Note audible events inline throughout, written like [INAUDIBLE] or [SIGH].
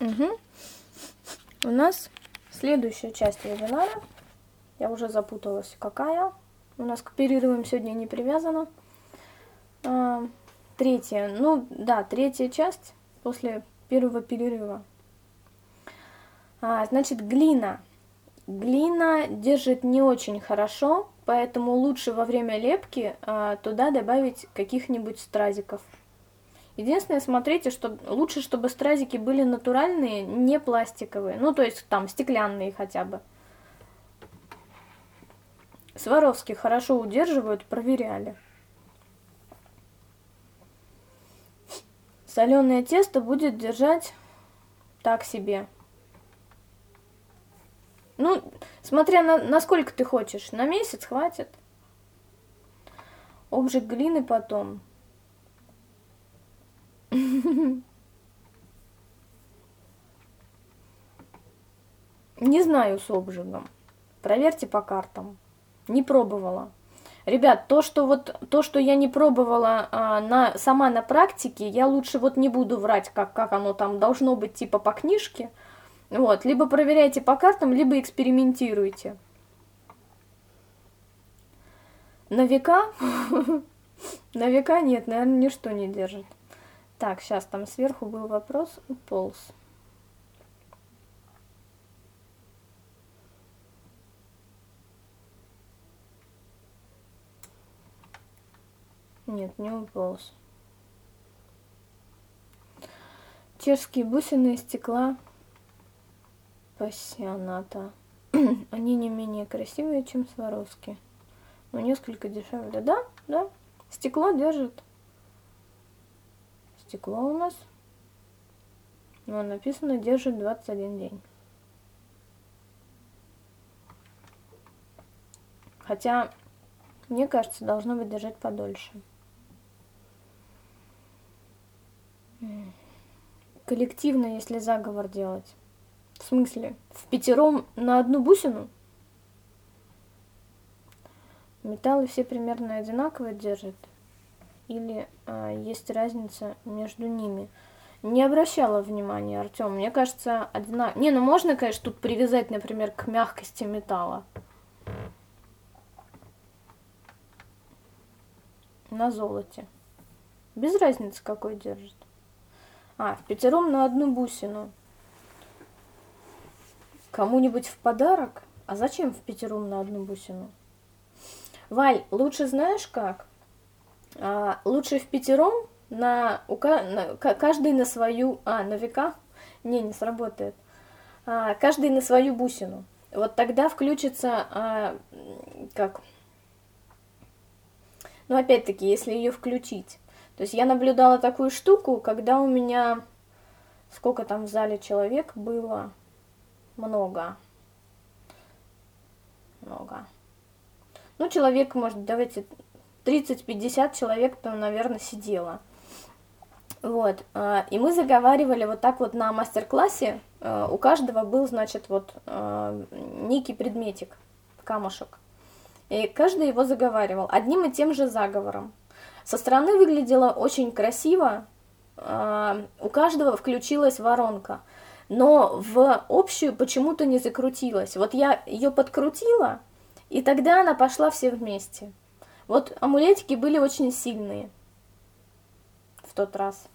Угу. У нас следующая часть вебинара. Я уже запуталась, какая. У нас к перерывам сегодня не привязана. А, третья. Ну, да, третья часть после первого перерыва. А, значит, глина. Глина держит не очень хорошо, поэтому лучше во время лепки а, туда добавить каких-нибудь стразиков. Единственное, смотрите, что лучше, чтобы стразики были натуральные, не пластиковые. Ну, то есть там стеклянные хотя бы. Сваровски хорошо удерживают, проверяли. Соленое тесто будет держать так себе. Ну, смотря на, насколько ты хочешь. На месяц хватит. Обжиг глины потом. Не знаю с обжигом. Проверьте по картам. Не пробовала. Ребят, то, что вот то, что я не пробовала а, на сама на практике, я лучше вот не буду врать, как как оно там должно быть типа по книжке. Вот, либо проверяйте по картам, либо экспериментируйте. На века? [LAUGHS] На века нет, наверное, ничто не держит. Так, сейчас там сверху был вопрос, уполз. Нет, не уполз. Чешские бусины из стекла пассионата. [CLEARS THROAT] Они не менее красивые, чем сваровские, но несколько дешевле. Да, да, стекло держит стекло у нас. Но написано держит 21 день. Хотя, мне кажется, должно быть держать подольше. Коллективно, если заговор делать. В смысле? В пятером на одну бусину? Металлы все примерно одинаково держат или а, есть разница между ними. Не обращала внимания, Артем. Мне кажется, одна... Не, ну можно, конечно, тут привязать, например, к мягкости металла. На золоте. Без разницы, какой держит. А, в пятером на одну бусину. Кому-нибудь в подарок? А зачем в пятером на одну бусину? Валь, лучше знаешь как? А, лучше в пятером на, у, на каждый на свою, а, на века? Не, не сработает. А, каждый на свою бусину. Вот тогда включится, а, как, ну, опять-таки, если ее включить. То есть я наблюдала такую штуку, когда у меня, сколько там в зале человек было? Много. Много. Ну, человек, может, давайте 30-50 человек там, наверное, сидело. Вот, а, и мы заговаривали вот так вот на мастер-классе, а, у каждого был, значит, вот а, некий предметик, камушек. И каждый его заговаривал одним и тем же заговором. Со стороны выглядело очень красиво, у каждого включилась воронка, но в общую почему-то не закрутилась. Вот я ее подкрутила, и тогда она пошла все вместе. Вот амулетики были очень сильные в тот раз.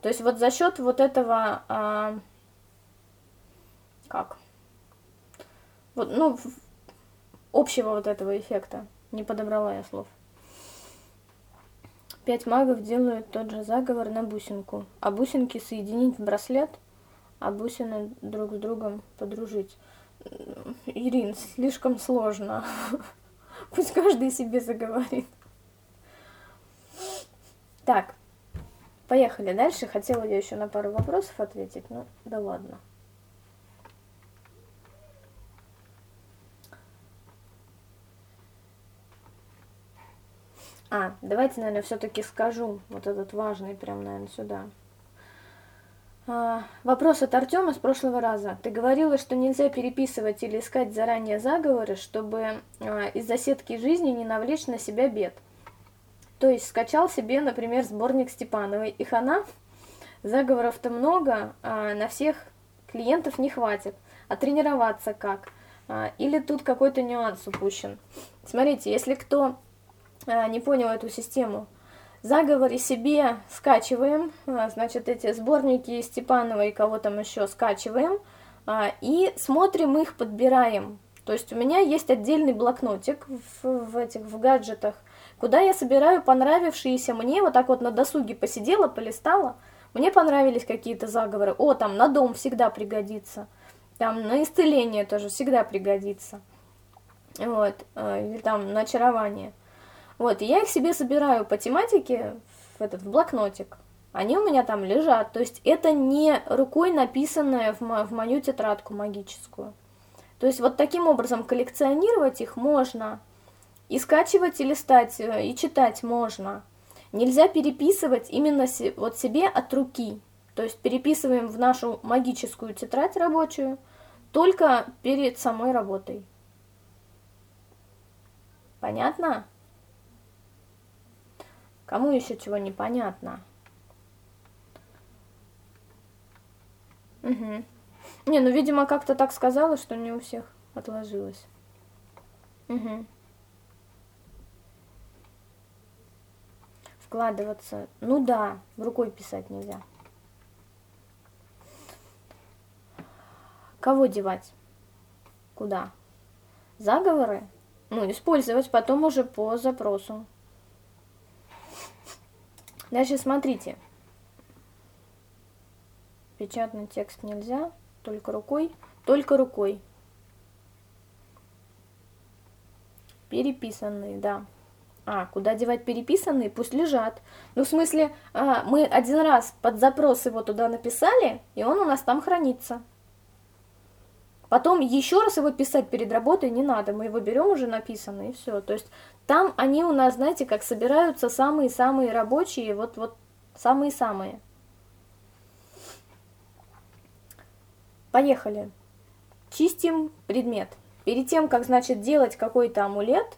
То есть вот за счет вот этого, а, как, вот, ну, общего вот этого эффекта, не подобрала я слов. Пять магов делают тот же заговор на бусинку, а бусинки соединить в браслет, а бусины друг с другом подружить. Ирин, слишком сложно. [LAUGHS] Пусть каждый себе заговорит. Так, поехали дальше. Хотела я еще на пару вопросов ответить, но да ладно. А, давайте, наверное, все-таки скажу вот этот важный, прям, наверное, сюда. А, вопрос от Артема с прошлого раза. Ты говорила, что нельзя переписывать или искать заранее заговоры, чтобы а, из-за сетки жизни не навлечь на себя бед. То есть скачал себе, например, сборник Степановой и хана, заговоров-то много, а на всех клиентов не хватит. А тренироваться как? Или тут какой-то нюанс упущен. Смотрите, если кто не понял эту систему, заговоры себе скачиваем, а, значит, эти сборники Степанова и кого там еще скачиваем, и смотрим их, подбираем. То есть у меня есть отдельный блокнотик в, в этих в гаджетах, куда я собираю понравившиеся. Мне, вот так вот на досуге посидела, полистала, мне понравились какие-то заговоры, о, там на дом всегда пригодится, там на исцеление тоже всегда пригодится, вот, э, или там на очарование. Вот, и я их себе собираю по тематике в этот в блокнотик. Они у меня там лежат. То есть это не рукой написанное в, мо в мою тетрадку магическую. То есть вот таким образом коллекционировать их можно. И скачивать, и листать, э, и читать можно. Нельзя переписывать именно вот себе от руки. То есть переписываем в нашу магическую тетрадь рабочую только перед самой работой. Понятно? Кому еще чего непонятно? Угу. Не, ну, видимо, как-то так сказала, что не у всех отложилось. Угу. Вкладываться. Ну да, рукой писать нельзя. Кого девать? Куда? Заговоры? Ну, использовать потом уже по запросу. Дальше смотрите. Печатный текст нельзя, только рукой, только рукой. Переписанные, да. А, куда девать переписанные? Пусть лежат. Ну, в смысле, а, мы один раз под запрос его туда написали, и он у нас там хранится. Потом еще раз его писать перед работой не надо, мы его берем уже написанный, и все. То есть там они у нас, знаете, как собираются самые-самые рабочие, вот-вот самые-самые. Поехали. Чистим предмет. Перед тем, как, значит, делать какой-то амулет,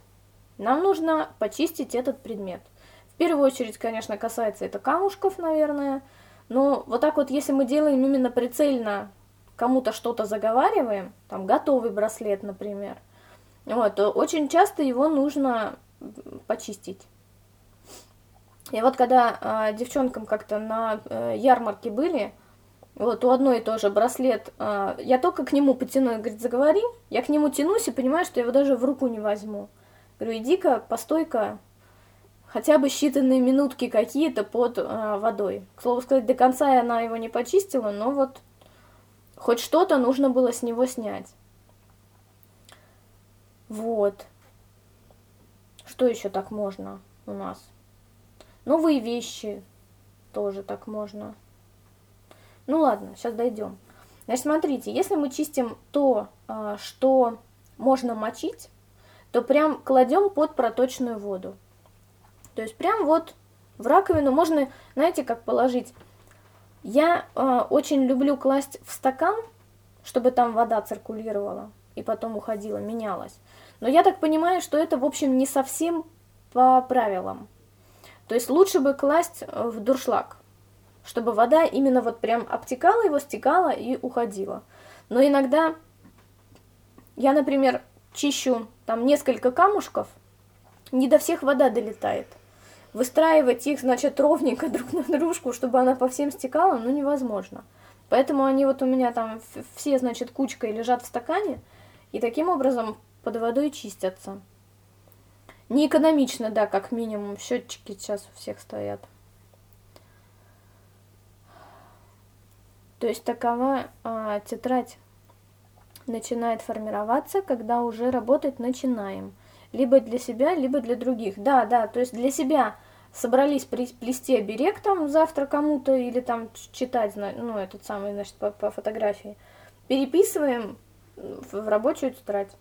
нам нужно почистить этот предмет. В первую очередь, конечно, касается это камушков, наверное, но вот так вот, если мы делаем именно прицельно кому-то что-то заговариваем, там готовый браслет, например, вот, то очень часто его нужно почистить. И вот когда э, девчонкам как-то на э, ярмарке были, вот у одной тоже браслет, э, я только к нему потяну, говорит, заговори, я к нему тянусь и понимаю, что я его даже в руку не возьму. Говорю, иди-ка, постой-ка, хотя бы считанные минутки какие-то под э, водой. К слову сказать, до конца она его не почистила, но вот Хоть что-то нужно было с него снять. Вот. Что еще так можно у нас? Новые вещи тоже так можно. Ну ладно, сейчас дойдем. Значит, смотрите, если мы чистим то, а, что можно мочить, то прям кладем под проточную воду. То есть прям вот в раковину можно, знаете, как положить я э, очень люблю класть в стакан, чтобы там вода циркулировала и потом уходила, менялась. Но я так понимаю, что это, в общем, не совсем по правилам. То есть лучше бы класть э, в дуршлаг, чтобы вода именно вот прям обтекала его, стекала и уходила. Но иногда я, например, чищу там несколько камушков, не до всех вода долетает выстраивать их, значит, ровненько [LAUGHS] друг на дружку, чтобы она по всем стекала, ну, невозможно. Поэтому они вот у меня там все, значит, кучкой лежат в стакане, и таким образом под водой чистятся. Неэкономично, да, как минимум. Счетчики сейчас у всех стоят. То есть такова а, тетрадь начинает формироваться, когда уже работать начинаем либо для себя, либо для других. Да, да, то есть для себя собрались плести оберег там завтра кому-то или там читать, ну, этот самый, значит, по, по фотографии. Переписываем в рабочую тетрадь.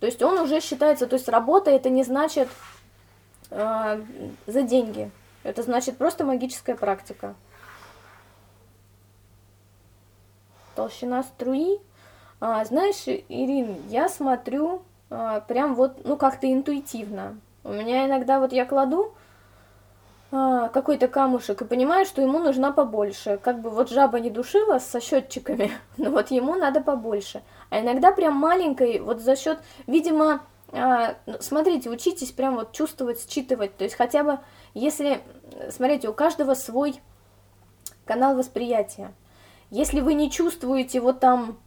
То есть он уже считается, то есть работа это не значит э, за деньги. Это значит просто магическая практика. Толщина струи. А, знаешь, Ирин, я смотрю прям вот, ну, как-то интуитивно. У меня иногда вот я кладу, а, какой-то камушек и понимаю, что ему нужна побольше. Как бы вот жаба не душила со счетчиками, [LAUGHS] но вот ему надо побольше. А иногда прям маленькой, вот за счет, видимо, а, ну, смотрите, учитесь прям вот чувствовать, считывать. То есть хотя бы, если, смотрите, у каждого свой канал восприятия. Если вы не чувствуете вот там,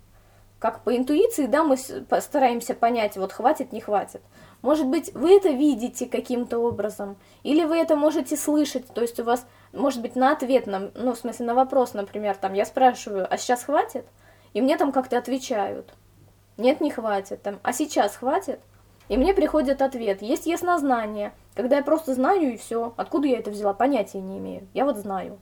как по интуиции, да, мы стараемся понять, вот хватит, не хватит. Может быть, вы это видите каким-то образом, или вы это можете слышать, то есть у вас, может быть, на ответ, на, ну, в смысле, на вопрос, например, там, я спрашиваю, а сейчас хватит? И мне там как-то отвечают, нет, не хватит, там, а сейчас хватит? И мне приходит ответ, есть яснознание, когда я просто знаю и все, откуда я это взяла, понятия не имею, я вот знаю.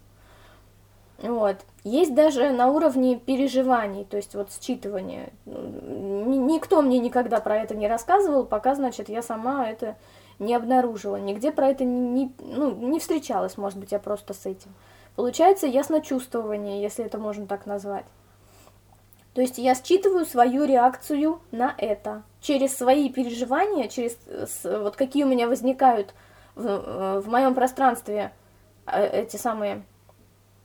Вот. Есть даже на уровне переживаний, то есть вот считывания. Никто мне никогда про это не рассказывал, пока, значит, я сама это не обнаружила. Нигде про это не, ну, не встречалась, может быть, я просто с этим. Получается ясночувствование, если это можно так назвать. То есть я считываю свою реакцию на это. Через свои переживания, через вот какие у меня возникают в, в моем пространстве э, эти самые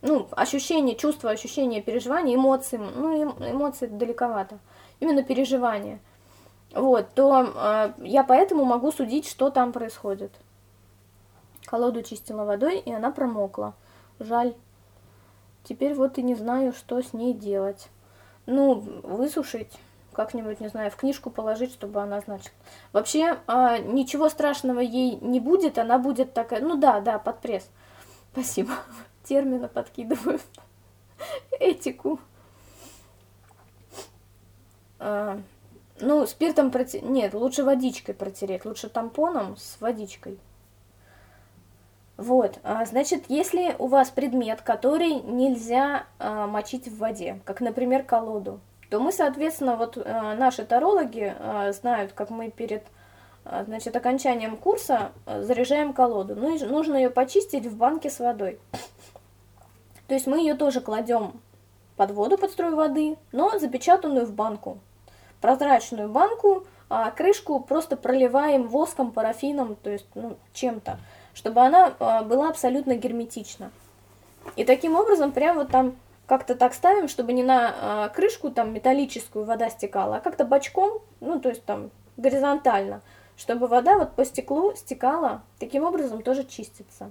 ну, ощущения, чувства, ощущения, переживания, эмоции, ну, эмоции далековато, именно переживания, вот, то э, я поэтому могу судить, что там происходит. Колоду чистила водой, и она промокла. Жаль. Теперь вот и не знаю, что с ней делать. Ну, высушить, как-нибудь, не знаю, в книжку положить, чтобы она, значит... Вообще, э, ничего страшного ей не будет, она будет такая... Ну да, да, под пресс. Спасибо термина подкидываю. Этику. А, ну, спиртом протереть... Нет, лучше водичкой протереть. Лучше тампоном с водичкой. Вот, а, значит, если у вас предмет, который нельзя а, мочить в воде, как, например, колоду, то мы, соответственно, вот а, наши тарологи а, знают, как мы перед а, значит, окончанием курса а, заряжаем колоду. Ну и нужно ее почистить в банке с водой. То есть мы ее тоже кладем под воду, под струю воды, но запечатанную в банку. Прозрачную банку, а крышку просто проливаем воском, парафином, то есть ну, чем-то, чтобы она а, была абсолютно герметична. И таким образом прямо вот там как-то так ставим, чтобы не на а, крышку там металлическую вода стекала, а как-то бочком, ну то есть там горизонтально, чтобы вода вот по стеклу стекала, таким образом тоже чистится.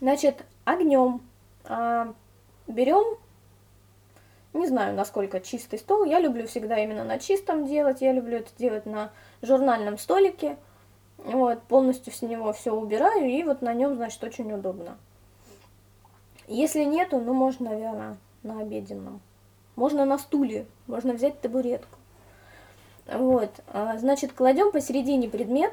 Значит, огнем берем, не знаю, насколько чистый стол, я люблю всегда именно на чистом делать, я люблю это делать на журнальном столике, вот, полностью с него все убираю, и вот на нем, значит, очень удобно. Если нету, ну, можно, наверное, на обеденном. Можно на стуле, можно взять табуретку. Вот, а, значит, кладем посередине предмет,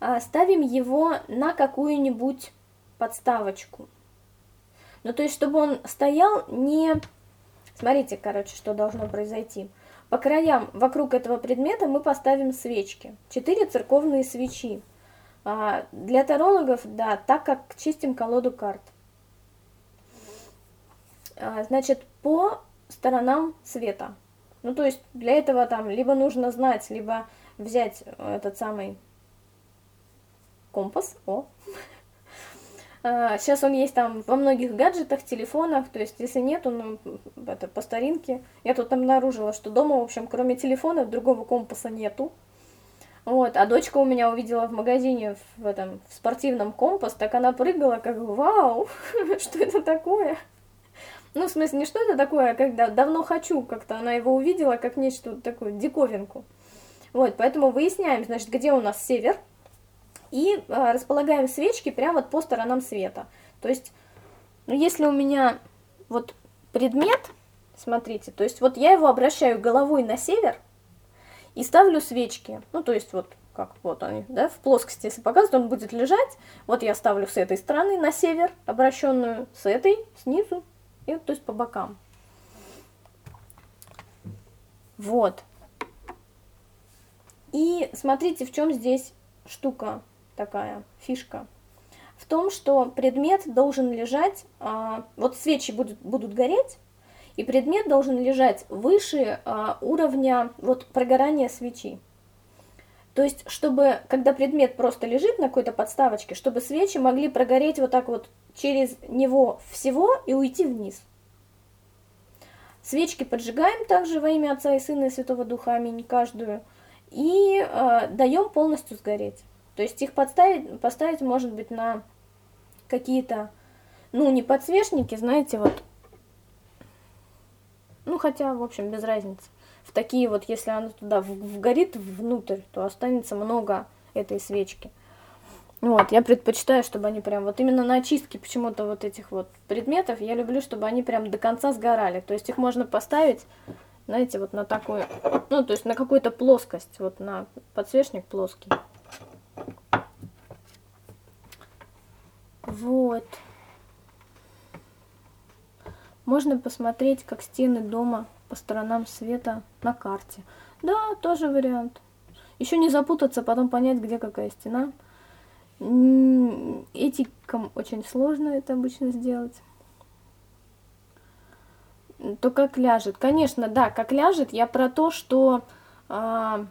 а, ставим его на какую-нибудь подставочку. Ну, то есть, чтобы он стоял не... Смотрите, короче, что должно произойти. По краям вокруг этого предмета мы поставим свечки. Четыре церковные свечи. А, для тарологов, да, так как чистим колоду карт. А, значит, по сторонам света. Ну, то есть, для этого там либо нужно знать, либо взять этот самый компас, о, [LAUGHS] Сейчас а, он есть там во многих гаджетах, телефонах, то есть если нет, он это по старинке. Я тут обнаружила, что дома, в общем, кроме телефона, другого компаса нету. Вот, а дочка у меня увидела в магазине в этом в спортивном компас, так она прыгала, как вау, [LAUGHS] что это такое? Ну, в смысле, не что это такое, а когда давно хочу, как-то она его увидела, как нечто такое, диковинку. Вот, поэтому выясняем, значит, где у нас север, и а, располагаем свечки прямо вот по сторонам света. То есть, ну, если у меня вот предмет, смотрите, то есть вот я его обращаю головой на север и ставлю свечки, ну, то есть вот как вот они, да, в плоскости, если показывать, он будет лежать, вот я ставлю с этой стороны на север, обращенную с этой, снизу, и то есть по бокам. Вот. И смотрите, в чем здесь штука такая фишка, в том, что предмет должен лежать, а, вот свечи будут, будут гореть, и предмет должен лежать выше а, уровня вот прогорания свечи. То есть, чтобы, когда предмет просто лежит на какой-то подставочке, чтобы свечи могли прогореть вот так вот через него всего и уйти вниз. Свечки поджигаем также во имя Отца и Сына и Святого Духа, аминь, каждую, и э, даем полностью сгореть. То есть их подставить, поставить может быть на какие-то, ну, не подсвечники, знаете, вот, ну, хотя, в общем, без разницы. В такие вот, если она туда вгорит внутрь, то останется много этой свечки. Вот, я предпочитаю, чтобы они прям, вот именно на очистке почему-то вот этих вот предметов, я люблю, чтобы они прям до конца сгорали. То есть их можно поставить, знаете, вот на такую, ну, то есть на какую-то плоскость, вот на подсвечник плоский. Вот. Можно посмотреть, как стены дома по сторонам света на карте. Да, тоже вариант. Еще не запутаться, потом понять, где какая стена. Этикам очень сложно это обычно сделать. То как ляжет. Конечно, да, как ляжет. Я про то, что а,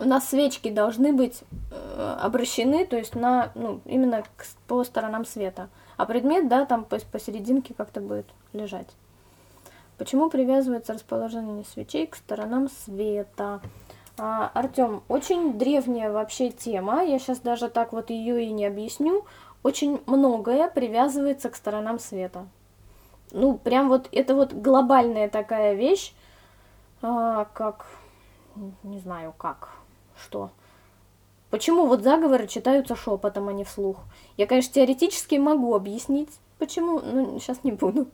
у нас свечки должны быть э, обращены, то есть на, ну, именно к, по сторонам света. А предмет, да, там посерединке как-то будет лежать. Почему привязывается расположение свечей к сторонам света? А, Артем, очень древняя вообще тема, я сейчас даже так вот ее и не объясню. Очень многое привязывается к сторонам света. Ну, прям вот это вот глобальная такая вещь, а, как, не знаю, как, что. Почему вот заговоры читаются шепотом, а не вслух? Я, конечно, теоретически могу объяснить, почему, но сейчас не буду.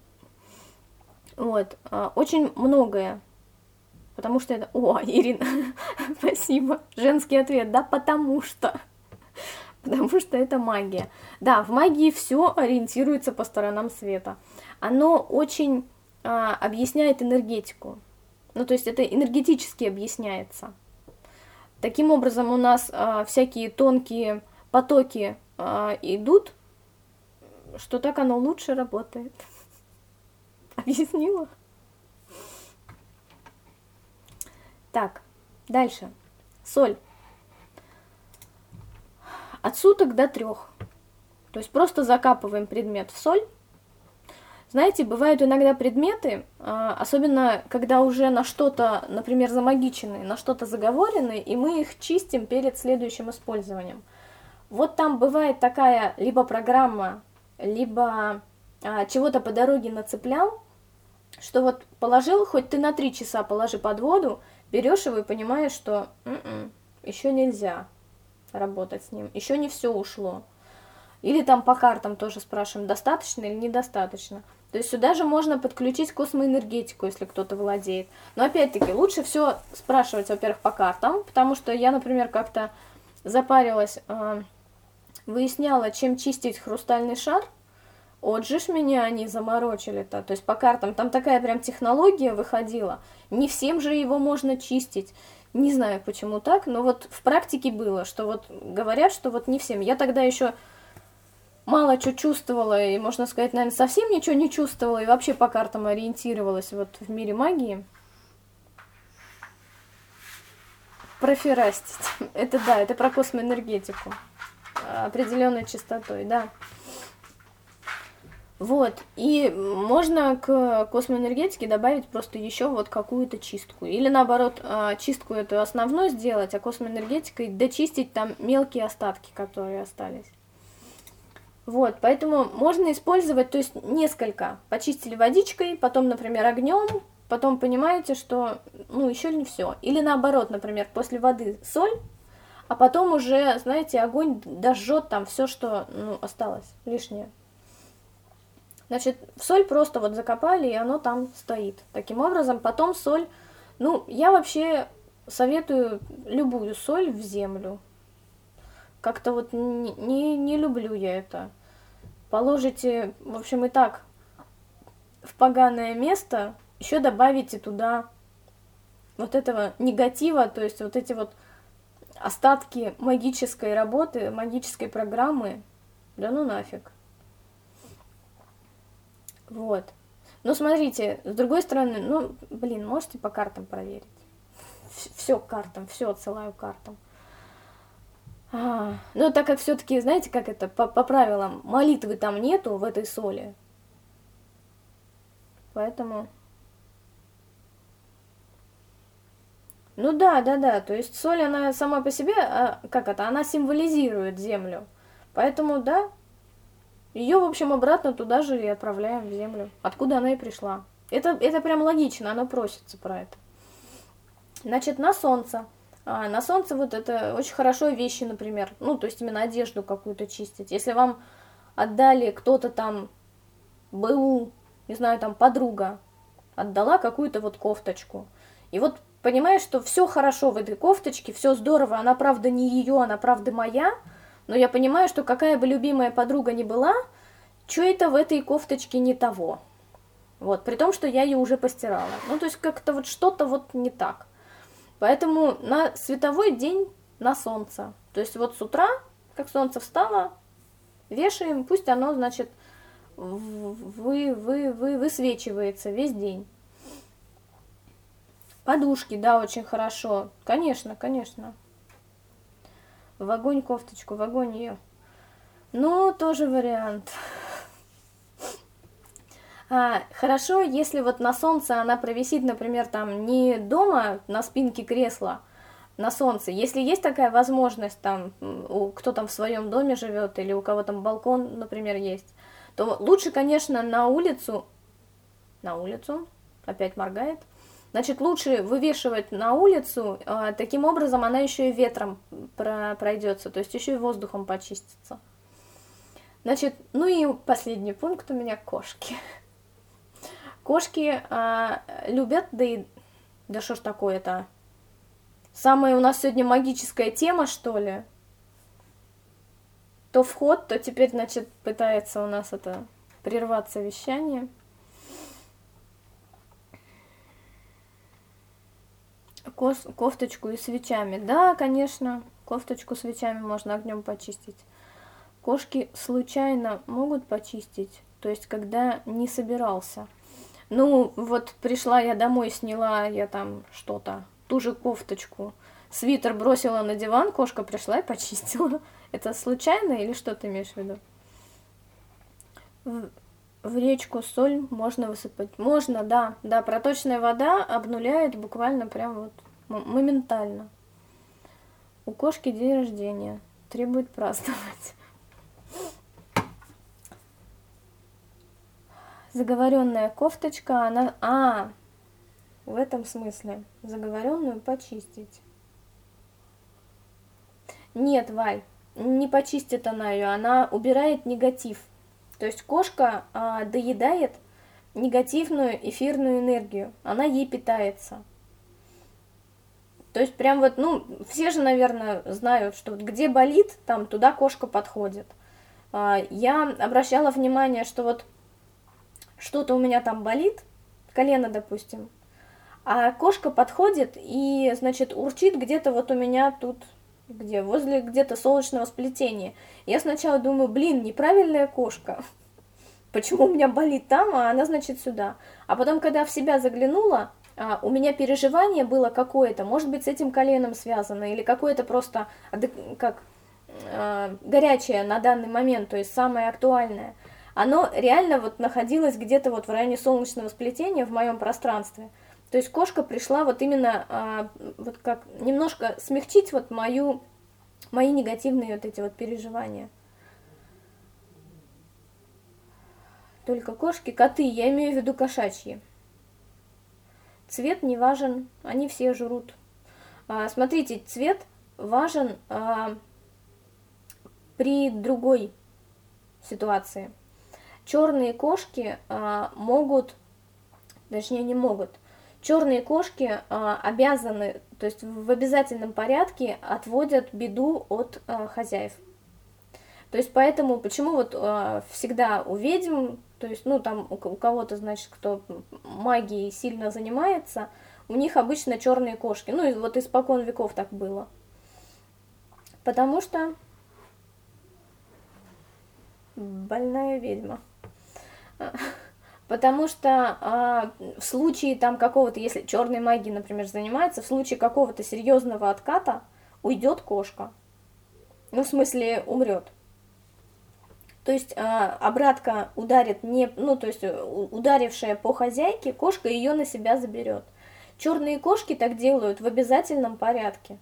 Вот, а, очень многое Потому что это... О, Ирина, [LAUGHS] спасибо. Женский ответ, да, потому что. [LAUGHS] Потому что это магия. Да, в магии все ориентируется по сторонам света. Оно очень а, объясняет энергетику. Ну, то есть это энергетически объясняется. Таким образом, у нас а, всякие тонкие потоки а, идут, что так оно лучше работает. [LAUGHS] Объяснила? Так, дальше. Соль. От суток до трех. То есть просто закапываем предмет в соль. Знаете, бывают иногда предметы, а, особенно когда уже на что-то, например, замагичены, на что-то заговорены, и мы их чистим перед следующим использованием. Вот там бывает такая либо программа, либо а, чего-то по дороге нацеплял, что вот положил, хоть ты на три часа положи под воду, берешь его и понимаешь, что м-м, еще нельзя работать с ним, еще не все ушло. Или там по картам тоже спрашиваем, достаточно или недостаточно. То есть сюда же можно подключить космоэнергетику, если кто-то владеет. Но опять-таки лучше все спрашивать, во-первых, по картам, потому что я, например, как-то запарилась, э, выясняла, чем чистить хрустальный шар – вот же ж меня они заморочили-то. То есть по картам там такая прям технология выходила. Не всем же его можно чистить. Не знаю, почему так, но вот в практике было, что вот говорят, что вот не всем. Я тогда еще мало что чувствовала, и, можно сказать, наверное, совсем ничего не чувствовала, и вообще по картам ориентировалась вот в мире магии. Проферастить. [LAUGHS] Это да, это про космоэнергетику. Определенной частотой, да. Вот, и можно к космоэнергетике добавить просто еще вот какую-то чистку. Или наоборот, а, чистку эту основную сделать, а космоэнергетикой дочистить там мелкие остатки, которые остались. Вот, поэтому можно использовать, то есть несколько. Почистили водичкой, потом, например, огнем, потом понимаете, что, ну, еще не все. Или наоборот, например, после воды соль, а потом уже, знаете, огонь дожжет там все, что, ну, осталось лишнее. Значит, соль просто вот закопали, и оно там стоит. Таким образом, потом соль, ну, я вообще советую любую соль в землю. Как-то вот не, не, не люблю я это. Положите, в общем, и так в поганое место, еще добавите туда вот этого негатива, то есть вот эти вот остатки магической работы, магической программы, да ну нафиг. Вот. Но смотрите, с другой стороны, ну, блин, можете по картам проверить. Все картам, все отсылаю картам. А, ну, так как все-таки, знаете, как это, по, по правилам, молитвы там нету в этой соли. Поэтому... Ну да, да, да, то есть соль, она сама по себе, а, как это, она символизирует землю. Поэтому, да, ее, в общем, обратно туда же и отправляем в землю, откуда она и пришла. Это, это прям логично, оно просится про это. Значит, на солнце. А, на солнце вот это очень хорошо вещи, например, ну, то есть именно одежду какую-то чистить. Если вам отдали кто-то там, БУ, не знаю, там подруга, отдала какую-то вот кофточку. И вот понимаешь, что все хорошо в этой кофточке, все здорово, она правда не ее, она правда моя, но я понимаю, что какая бы любимая подруга ни была, что это в этой кофточке не того. Вот, при том, что я ее уже постирала. Ну, то есть как-то вот что-то вот не так. Поэтому на световой день на солнце. То есть вот с утра, как солнце встало, вешаем, пусть оно, значит, вы, вы, вы, высвечивается весь день. Подушки, да, очень хорошо. Конечно, конечно. В огонь кофточку, в огонь ее. Ну, тоже вариант. А, хорошо, если вот на солнце она провисит, например, там не дома на спинке кресла, на солнце. Если есть такая возможность, там, у, кто там в своем доме живет или у кого там балкон, например, есть, то лучше, конечно, на улицу, на улицу, опять моргает, значит, лучше вывешивать на улицу, а, таким образом она еще и ветром про пройдется, то есть еще и воздухом почистится. Значит, ну и последний пункт у меня кошки. Кошки а, любят, да и... Да что ж такое-то? Самая у нас сегодня магическая тема, что ли? То вход, то теперь, значит, пытается у нас это прерваться вещание. Кос, кофточку и свечами. Да, конечно, кофточку свечами можно огнем почистить. Кошки случайно могут почистить, то есть когда не собирался. Ну, вот пришла я домой, сняла я там что-то, ту же кофточку, свитер бросила на диван, кошка пришла и почистила. [LAUGHS] Это случайно или что ты имеешь в виду? В, в речку соль можно высыпать. Можно, да. Да, проточная вода обнуляет буквально прям вот моментально. У кошки день рождения. Требует праздновать. Заговоренная кофточка, она... А, в этом смысле. Заговоренную почистить. Нет, Валь, не почистит она ее, она убирает негатив. То есть кошка а, доедает негативную эфирную энергию, она ей питается. То есть прям вот, ну, все же, наверное, знают, что вот где болит, там туда кошка подходит. А, я обращала внимание, что вот что-то у меня там болит, колено, допустим, а кошка подходит и, значит, урчит где-то вот у меня тут, где, возле где-то солнечного сплетения. Я сначала думаю, блин, неправильная кошка, [LAUGHS] почему у меня болит там, а она, значит, сюда. А потом, когда в себя заглянула, а, у меня переживание было какое-то, может быть, с этим коленом связано, или какое-то просто, как, а, горячее на данный момент, то есть самое актуальное – оно реально вот находилось где-то вот в районе солнечного сплетения в моем пространстве. То есть кошка пришла вот именно а, вот как немножко смягчить вот мою, мои негативные вот эти вот переживания. Только кошки, коты, я имею в виду кошачьи. Цвет не важен, они все жрут. А, смотрите, цвет важен а, при другой ситуации. Черные кошки а, могут, точнее не могут, черные кошки а, обязаны, то есть в обязательном порядке отводят беду от а, хозяев. То есть поэтому, почему вот всегда у ведьм, то есть, ну, там у кого-то, значит, кто магией сильно занимается, у них обычно черные кошки. Ну, и вот испокон веков так было. Потому что больная ведьма. Потому что а, в случае там какого-то, если черной магией, например, занимается, в случае какого-то серьезного отката уйдет кошка. Ну, в смысле, умрет. То есть а, обратка ударит не, ну, то есть э, ударившая по хозяйке, кошка ее на себя заберет. Черные кошки так делают в обязательном порядке.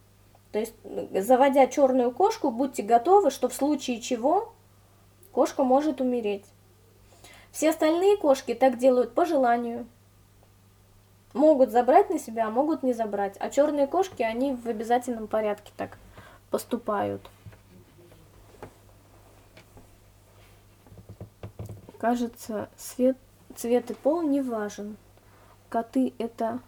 То есть, заводя черную кошку, будьте готовы, что в случае чего кошка может умереть. Все остальные кошки так делают по желанию. Могут забрать на себя, а могут не забрать. А черные кошки, они в обязательном порядке так поступают. Кажется, цвет, цвет и пол не важен. Коты это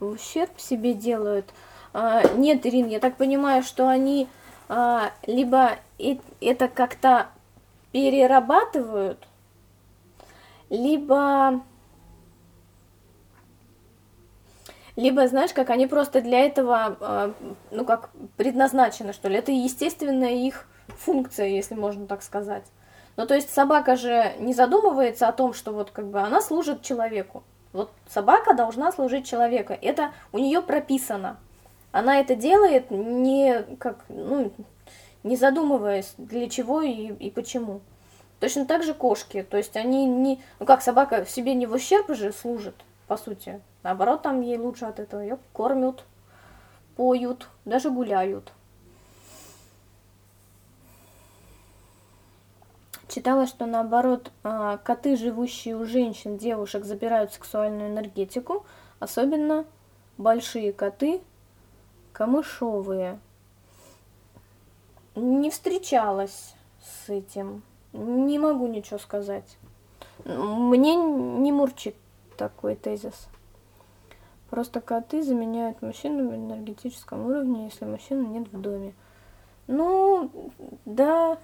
в ущерб себе делают. А, нет, Ирин, я так понимаю, что они а, либо это как-то перерабатывают, либо либо, знаешь, как они просто для этого, а, ну, как предназначены, что ли. Это естественная их функция, если можно так сказать. Ну, то есть собака же не задумывается о том, что вот как бы она служит человеку. Вот собака должна служить человеку. Это у нее прописано. Она это делает не как, ну, не задумываясь, для чего и, и почему. Точно так же кошки. То есть они не... Ну как собака в себе не в ущерб же служит, по сути. Наоборот, там ей лучше от этого. Ее кормят, поют, даже гуляют. Читала, что наоборот, а, коты, живущие у женщин, девушек, забирают сексуальную энергетику, особенно большие коты, камышовые. Не встречалась с этим, не могу ничего сказать. Мне не мурчит такой тезис. Просто коты заменяют мужчину на энергетическом уровне, если мужчины нет в доме. Ну, да,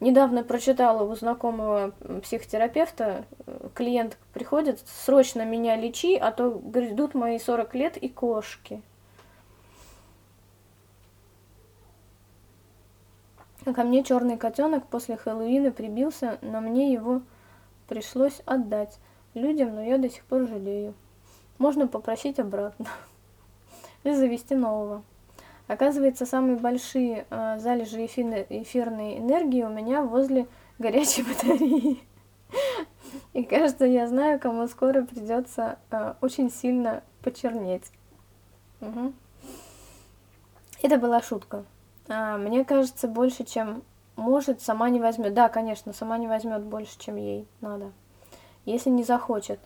Недавно прочитала у знакомого психотерапевта, клиент приходит, срочно меня лечи, а то грядут мои 40 лет и кошки. Ко мне черный котенок после Хэллоуина прибился, но мне его пришлось отдать людям, но я до сих пор жалею. Можно попросить обратно [LAUGHS] или завести нового. Оказывается, самые большие э, залежи эфирной, эфирной энергии у меня возле [LAUGHS] горячей батареи. [LAUGHS] И кажется, я знаю, кому скоро придется э, очень сильно почернеть. Угу. Это была шутка. А, мне кажется, больше, чем может, сама не возьмет. Да, конечно, сама не возьмет больше, чем ей надо. Если не захочет.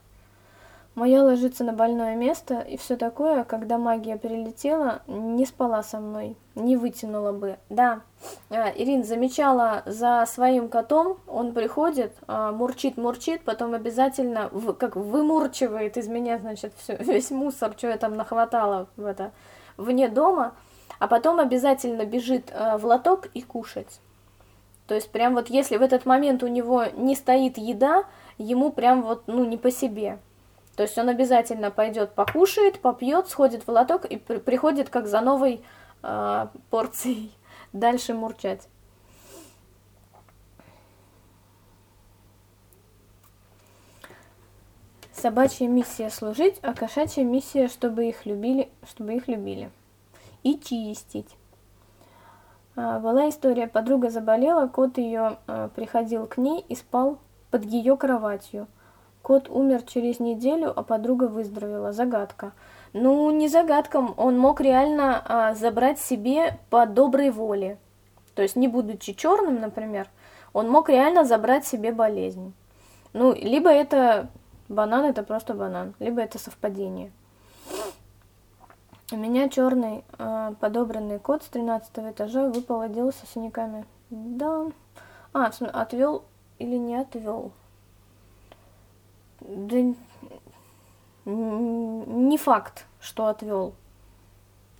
Моя ложится на больное место и все такое, когда магия прилетела, не спала со мной, не вытянула бы. Да, а, Ирин замечала за своим котом, он приходит, а, мурчит, мурчит, потом обязательно в, как вымурчивает из меня, значит, все, [LAUGHS] весь мусор, что я там нахватала в это, вне дома, а потом обязательно бежит а, в лоток и кушать. То есть прям вот если в этот момент у него не стоит еда, ему прям вот, ну, не по себе. То есть он обязательно пойдет покушает, попьет, сходит в лоток и при приходит как за новой э, порцией [LAUGHS] дальше мурчать. Собачья миссия служить, а кошачья миссия, чтобы их любили, чтобы их любили. И чистить. А, была история, подруга заболела, кот ее а, приходил к ней и спал под ее кроватью. Кот умер через неделю, а подруга выздоровела. Загадка. Ну, не загадком, он мог реально а, забрать себе по доброй воле. То есть, не будучи черным, например, он мог реально забрать себе болезнь. Ну, либо это банан, это просто банан, либо это совпадение. У меня черный э, подобранный кот с 13 этажа выпал, оделся синяками. Да. А, отвел или не отвел? Да не факт, что отвел.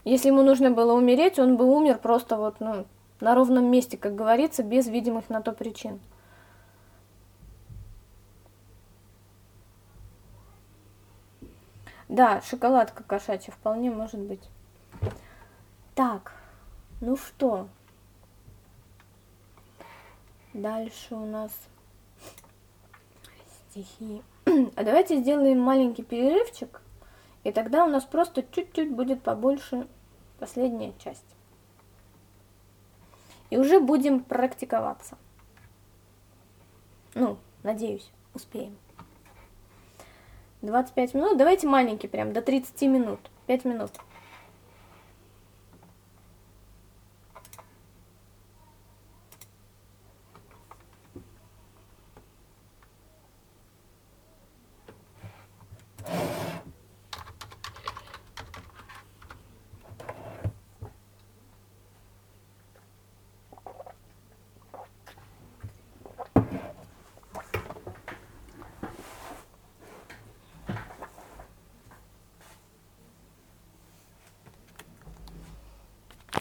Если ему нужно было умереть, он бы умер просто вот, ну, на ровном месте, как говорится, без видимых на то причин. Да, шоколадка кошачья вполне может быть. Так, ну что? Дальше у нас стихи. А давайте сделаем маленький перерывчик, и тогда у нас просто чуть-чуть будет побольше последняя часть. И уже будем практиковаться. Ну, надеюсь, успеем. 25 минут. Давайте маленький прям, до 30 минут. 5 минут.